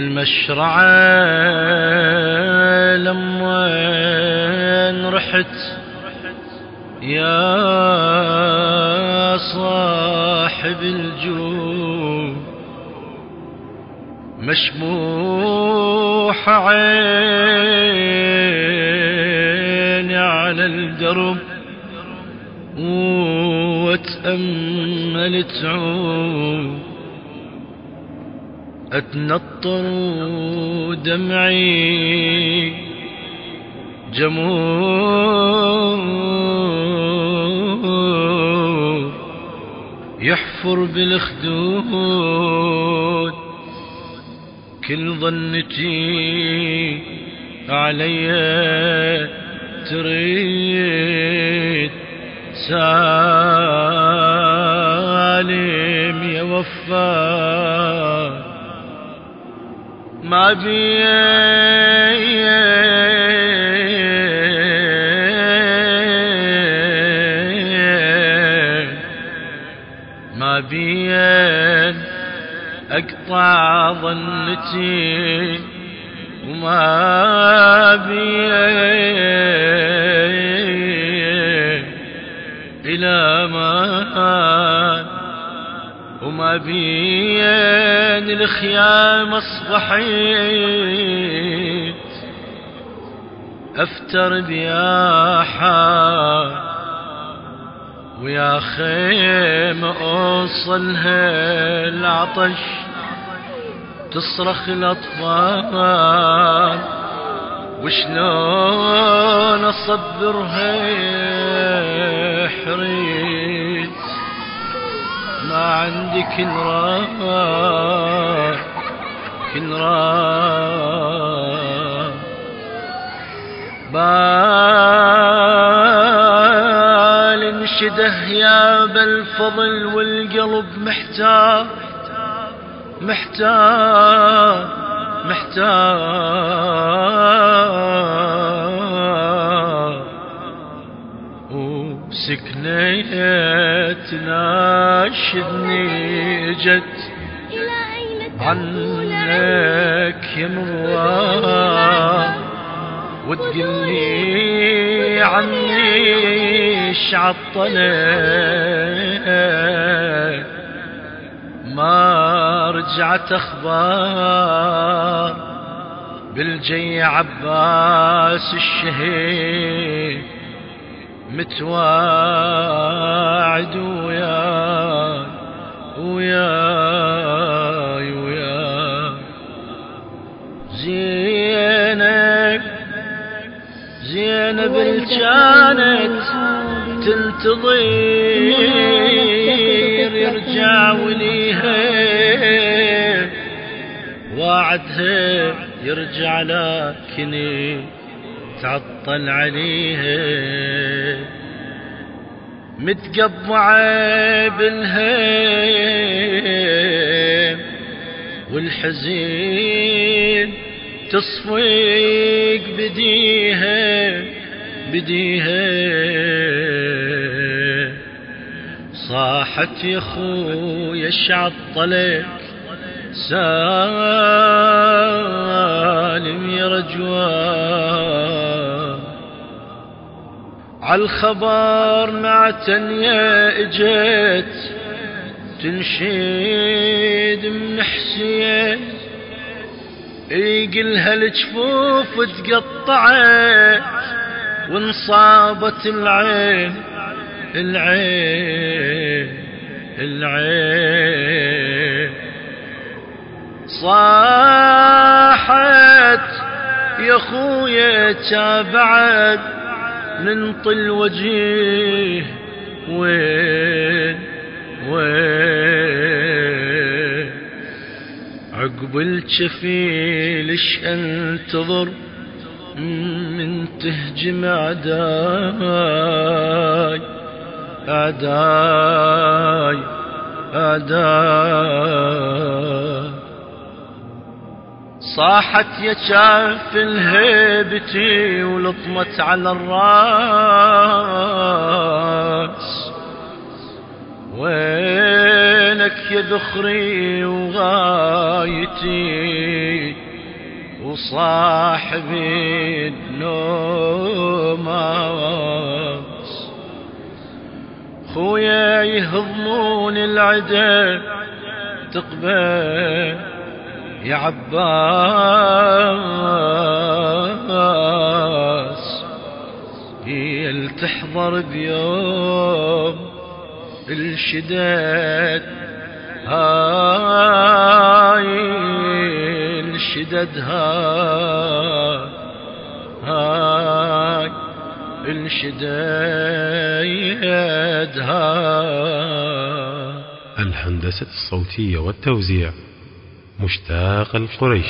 للمشرعة لما رحت؟ يا صاحب الجود مشموح عيني على الدرب واتأمل تعود أتنطر دمعي جمور يحفر بالخدود. كل ظنتي علي تريد. سالم يا وفا ما بي ما بين أقطع ظنتي. وما بين بين الخيام اصبحيت أفتر بيا حال ويا خيم اوصلها العطش تصرخ الأطفال. وشلون اصبرها حريت ما عندي كنران كنران بال انشده يا بالفضل والقلب محتار محتار محتار. وسكنة تناشدني جت. عنك مروان وتقلي عني شعطلك ما رجعت أخبار بالجي عباس الشهيد. متواعد وياي وياي وياي زينب زينب اللي كانت تنتظر يرجع وليها. وعدها يرجع لكن تعطل عليها. متقطعة بالهيم والحزين تصفيق بديها بديها. صاحت يا خويا الشعطلك سالم عالخبر مع تنيا إجت تنشيد من حسين يقلها الجفوف تقطعت وانصابت العين العين العين. صاحت يا خويا تابعت ننطي الوجيه وين؟ وين؟ عقب الشفيل اش أنتظر؟ من تهجم أعداي. أعداي. أعداي. صاحت يا شاف الهيبتي ولطمت على الراس. وينك يا ذخري وغايتي وصاحبي النوماس. خويا يهضمون العدا تقبل يا عباس هي تحضر بيوم الشداد. هاي الشدد هاي هاي الشداد هاي الهندسة الصوتية والتوزيع. مشتاق القريش.